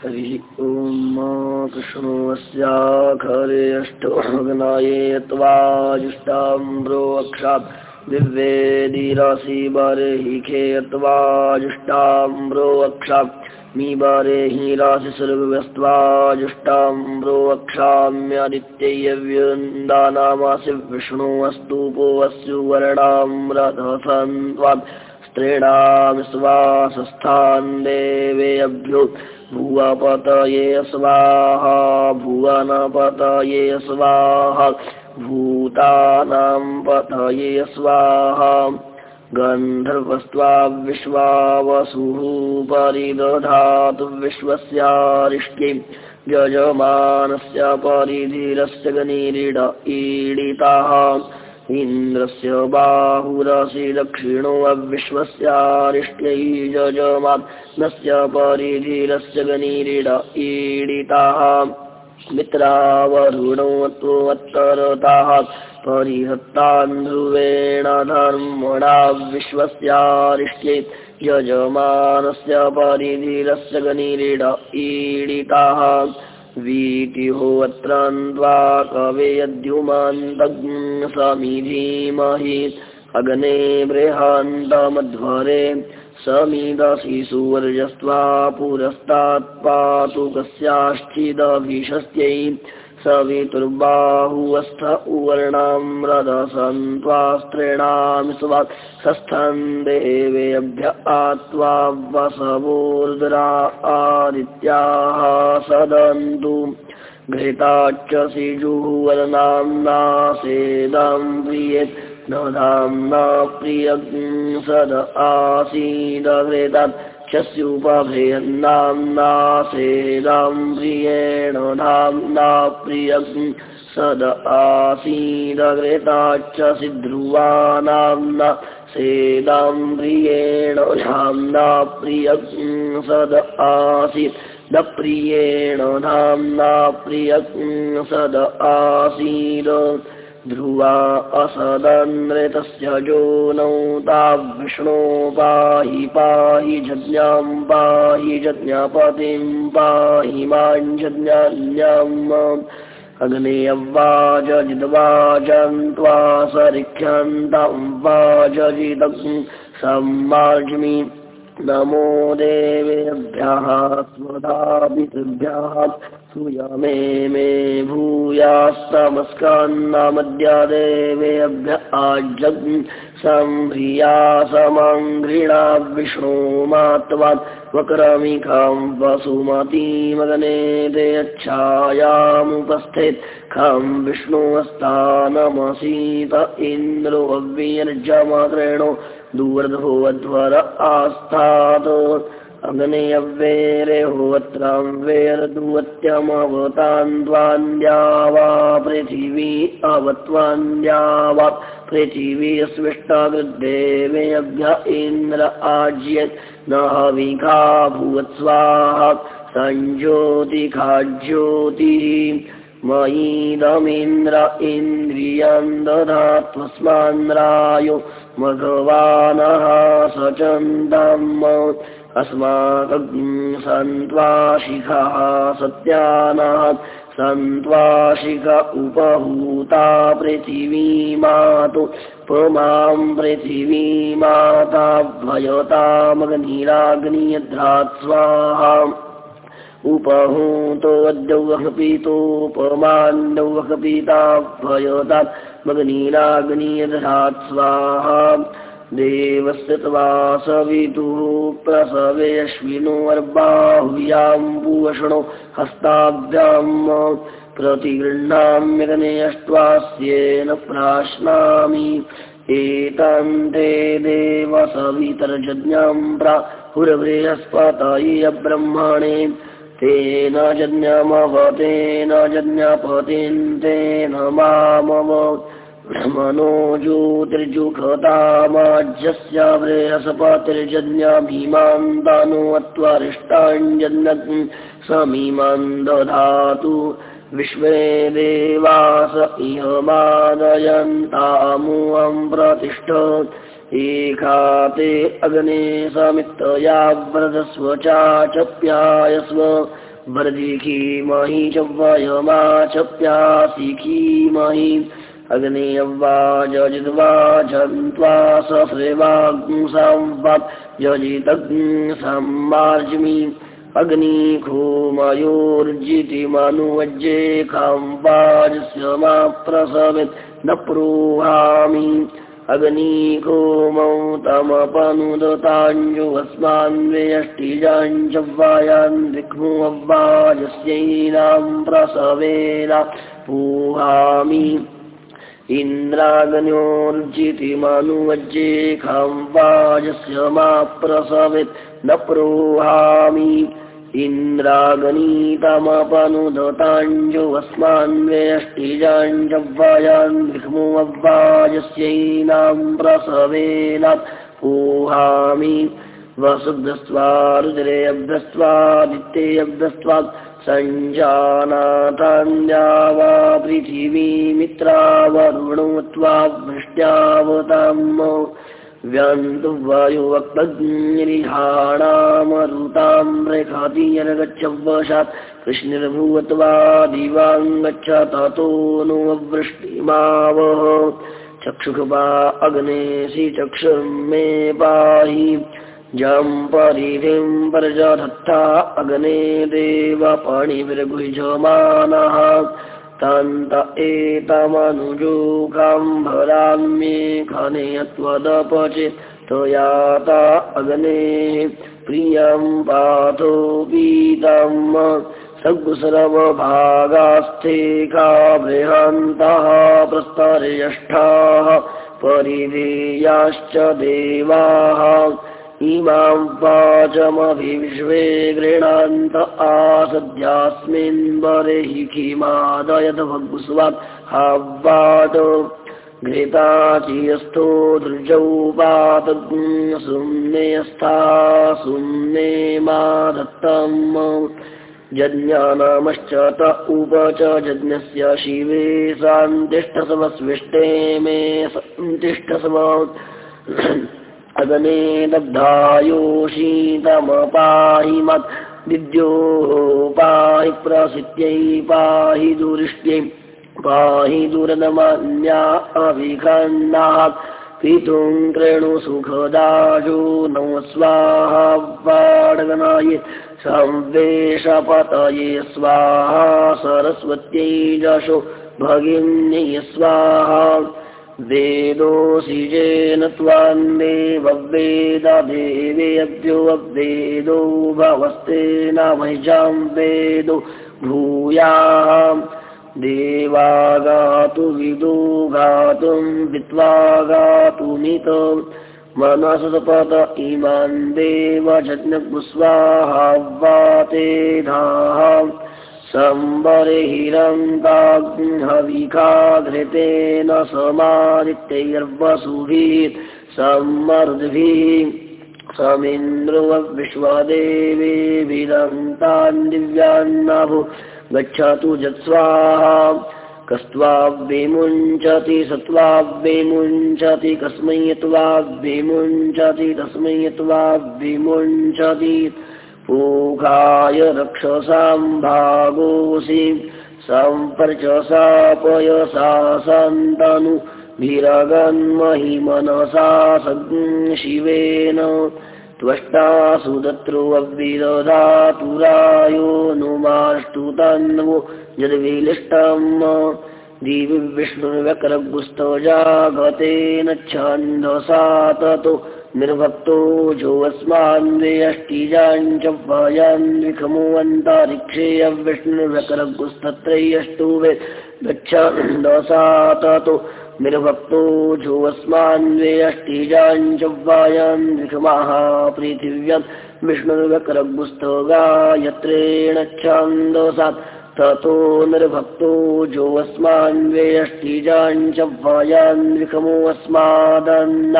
हरिः ॐ कृष्णोऽस्याखरे अष्टगनाये त्वाजुष्टाम्रोऽक्षा दिव्येदिरासि बर्हिखे त्वाजुष्टाम्रोऽक्षा मी बरेहि रासि सर्वस्त्वाजुष्टाम्रोऽक्षाम्यादित्ययव्यन्दानामासि विष्णु अस्तु पोऽस्यु वर्णां रथसन्त्वाम् स्त्रीणां स्वासस्थान् देवेऽभ्यो भुवपतये स्वाहा भुवनपतये स्वाहा भूतानां पतये स्वाहा। गन्धर्वस्त्वा विश्वावसुः परिदधातु विश्वस्यारिष्टि यजमानस्य परिधिरस्य गनिरीड ईडिताः इन्द्रस्य बाहुरसि दक्षिणो अविश्वस्यारिष्ट्यै यजमानस्य परिधिरस्य गनिरीड ईडिताः मित्रावरुणो त्वत्तरताः परिहत्तान्ध्रुवेण धर्मणा विश्वस्यारिष्ट्यै यजमानस्य परिधिरस्य गनिरीड ईडिताः वीतिहोऽत्रान्द्वा कवेयद्युमान्तग् समिधीमहि अग्ने बृहान्तमध्वरे समिदसि सुवर्यस्त्वा पुरस्तात् पातु कस्याश्चिदभिषस्त्यै सवितुर्बाहुवस्थ उवर्णां रदसन्त्वास्त्रीणां स्वा सस्थन् देवेभ्य आत्वा वसवोर्द्रा आदित्याः सदन्तु। घृताच्च सिजुवलनाम्ना सेदां प्रियेत् न धाम्ना प्रियं सद आसीदघृतात् चस्युपभेयन्नाम्ना सेदां प्रियेण धाम्ना प्रियं सद आसीदघृताच्च सिध्रुवानाम्ना सेदां प्रियेण धाम्ना प्रियं सद आसीत् न प्रियेण धाम्ना प्रियं सद आसीद ध्रुवा असदनृतस्य जो नौ ताविष्णो पाहि पाहि जज्ञां पाहि जज्ञापतिं पाहि माञ्जज्ञान्याम् अग्ने अव्वाजजिद्वाजन्त्वा सरिख्यन्तं वाजजिदं सम्मार्ज्मि नमो देवेभ्यः स्वधापितृभ्यः सूयमे मे भूयास्तमस्कान्नामद्या देवेभ्य आजग् सम्भ्रिया समाङ्घ्रिणा विष्णो मात्वात् वक्रमिखां वसुमतीमगने ते यच्छायामुपस्थित् खं विष्णुवस्थानमसीत इन्द्रो अव्यर्जमात्रेणो दूरधोऽध्वर आस्थात्। अग्ने अव्येरे होत्रां वेरदुवत्यमवतान्द्वान्द्या वा पृथिवी अवत्वान्द्या वा पृथिवी स्विष्टाकृद्देवेभ्य इन्द्र आज्यत् न हविखा भुवत्स्वाहा सञ्ज्योतिखाज्योतिः मयीदमिन्द्र इन्द्रियं दधात्वस्मान्द्रायो मघवानः स चन्दम् अस्माकग् सन्त्वाशिखः सत्यानः सन्त्वाशिख उपहूता पृथिवीमातु पुमां पृथिवीमाता भयतामग्निराग्नियध्रात् स्वाहा उपहूतोऽद्यौवः पीतोपमान्यौवः पीता भयतात् मग्निराग्नियध्रात् स्वाहा देवस्य त्वा सवितुः प्रसवेऽश्विनो अर्बाहुयां पूषणो हस्ताभ्याम् प्रतिगृह्णाम्यगने अष्ट्वास्येन प्राश्नामि। एतान्ते देव सवितर्जज्ञां प्राहुर्बृहस्पतय ब्रह्मणे तेन जज्ञमवतेन जज्ञपतेन्तेन मामव मनो ज्योतिर्जुखतामाज्यस्य बृहस्पतिर्जन्याभीमान्तानोत्वरिष्टाञ्जन्यत् समीमान् दधातु विश्वे देवास इह मादयन्तामुवं प्रतिष्ठ। एकाते अग्ने समित्तया व्रतस्व चाचप्यायस्व। वरदिखीमहि च वयमा च अग्ने अव्वाजजिद्वा जन्त्वा सफ्रेवाग्सां यजितग्निसम्मार्जमि अग्निखोमयोर्जितिमनुवज्ये खां वाजस्य मा प्रसवित् न प्रोहामि। अग्निकोमौ तमपनुदताञ्जुवस्मान्व्यष्टिजाञ्जव्वायान् विघ्नो अव्वाजस्यैनां प्रसवेन पूहामि इन्द्राग्न्योर्जितिमनुवज्ये खां वाजस्य मा प्रसवित् न प्रोहामि। इन्द्रागनीतमपनुदताञ्जुवस्मान्व्यष्टिजाञ्जव्वायान् विह्मोऽव्वाजस्यैनां प्रसवेन पूहामि। वसुब्धस्त्वा रुद्रेऽब्धस्त्वादित्येऽब्धस्त्वा सञ्जानाथान्या वा पृथिवीमित्रावरुणो त्वा वृष्ट्यावताम् व्यन्तु वायुवक्तग्निरिहाणामरुतां रेखातीयनगच्छ वशात् कृष्णिर्भूत्वा दिवाङ्गच्छ ततो नो वृष्टिमावह चक्षुः वा अग्नेशि चक्षुर्मे पाहि जं परिधिं प्रजधत्ता अग्ने देवपणिविर्गुजमानः तन्त एतमनुजोगाम्भराम्ये खने त्वदपचित् त्वयाता अग्नेः। प्रियं पातो पीतम् का बृहन्तः प्रस्तर्यष्ठाः परिधेयाश्च देवाः इमां वाचमभिविश्वे गृणान्त आसद्यास्मिन् बर्हि किमादयत भग्स्वात् हावाट घृताचियस्थो दृजौ पात सुम्नेऽस्था सुम्ने मा दत्तम् यज्ञानामश्च त उप च यज्ञस्य शिवे सान्तिष्ठसमस्विष्टे मे सन्तिष्ठसम अगने दग्धायोषीतमपाहि मत् विद्यो पाहि प्रसित्यै पाहि दुरिष्ट्यै पाहि दुरदमन्या अभिखण्डात् पितुं कृणु सुखदाजो नो स्वाहा वाडगनाय संवेशपतये स्वाहा सरस्वत्यै जशो भगिन्यै स्वाहा वेदोऽसिजेन त्वान्देववेददेवेऽभ्यो वेदो भवस्तेन वैजां वेदो भूयाम् देवागातु विदो गातुं वित्वा गातुमित मनसपत इमान् देवजज्ञस्वाहा वाते धाः सम्बर्हिरङ्गाघ्नविखाघृतेन समादित्यैर्वसुभिः सम्मर्द्भिः समिन्द्रुवविश्वदेवीभिरन्तान् दिव्यान्नभु गच्छतु जत्स्वाहा। कस्त्वाब्विमुञ्चति सत्त्वाब्विमुञ्चति कस्मै त्वाब्विमुञ्चति तस्मै त्वाब्विमुञ्चति पूघाय रक्षसां भागोऽसि। सम्पर्चसापयसा सन्तनु। भिरगन्महिमनसा शिवेन। त्वष्टा सुदत्रो अविदधातुरायो नुमाष्टुतन्वो यद्विलिष्टम् दिवि विष्णुर्व्यकरगुस्तजागतेन छन्दसा ततो निर्भक्तो जोऽस्मान्व्यष्टिजाञ्चभयान्विखमोऽन्तरिक्षेयविष्णुर्व्यकरगुस्तत्रय्यष्टु वे गच्छन्दसा ततो निर्भक्तो जोऽस्मान्व्यष्टिजाञ्चव्वायान्विखमाः पृथिव्यां विष्णुर्व्यकरगुस्तो गायत्रेण छन्दसात् ततो निर्भक्तो जोऽस्मान्व्यष्टिजाञ्चव्वायान्विखमोऽस्मादन्न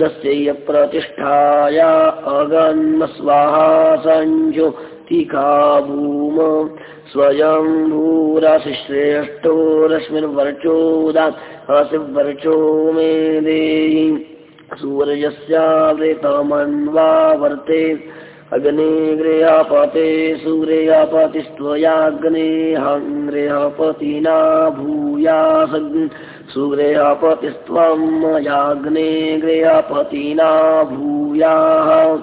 दस्यैय प्रतिष्ठाया अगन्मस्वाहा सञ्जो तिकाभूम स्वयं भूराशिश्रेष्ठो रश्मिर्वर्चोदात् हसिवर्चो मे देहि। सूर्यस्यावृतमन्वा वर्ते। अग्ने गृहपते सुगृहपतिस्त्वयाग्ने हङ्गृहपतिना भूयास सुगृहपतिस्त्वं मयाग्ने गृहपतिना भूयाः।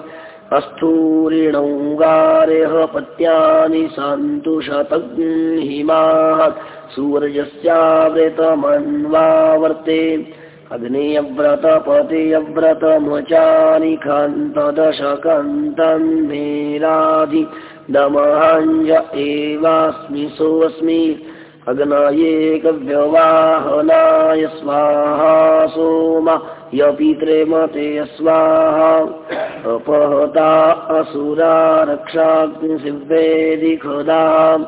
अस्थूरिणौगारेह पत्यानि सन्तु शतग्हिमाः सूर्यस्यावृतमन्वावर्ते अग्नेयव्रतपतियव्रतमचानि खन्तदशकन्तन् मेराधि दमहञ्ज एवास्मि सोऽस्मि अग्नयेकव्यवाहनाय स्वाहा सोमा यपित्रे मते स्वाहा। अपहता असुरा रक्षाग्निशिवेदिखदा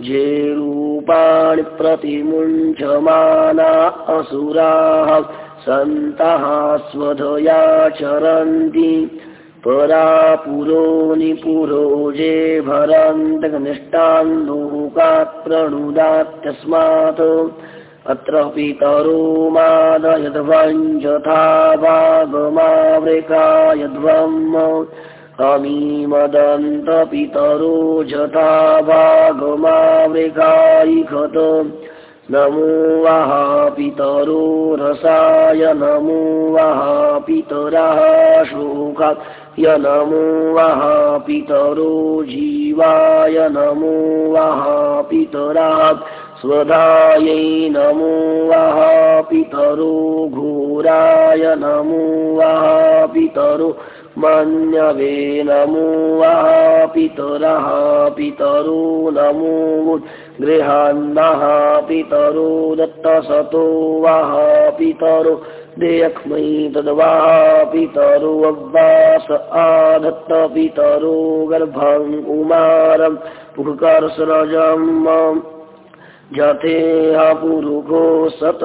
जे रूपाणि प्रतिमुञ्चमाना असुराः सन्तः परा पुरो निपुरोजे भरन्तनिष्टान्दोकात् प्रणुदात्यस्मात् अत्र पितरो मादयध्वञ्जथा वागमावृकायध्वम् अमीमदन्तपितरो जथा वागमावृकायिखत नमो वः पितरो रसाय नमो वः पितरः शोकात् य नमो वः पितरो जीवाय नमो वः पितरः स्वधायै नमो वः पितरो घोराय नमो वः पितरो मन्यवे नमो वः पितरः पितरो नमो गृहान्नः पितरो दत्तसतो वः पितरो देयक्ष्मै तद्वाः पितरो अव्वास आधत्त पितरो गर्भं कुमारं पुःकर्सरजम् जथेह पुरुषो सत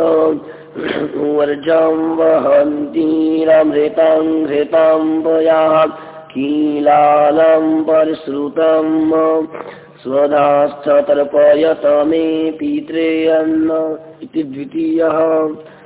वर्जं वहन्तीरमृतं घृताम्बयाः कीलालं परिश्रुतम् स्वदाश्च तर्पयत मे पित्रेयन्न इति द्वितीयः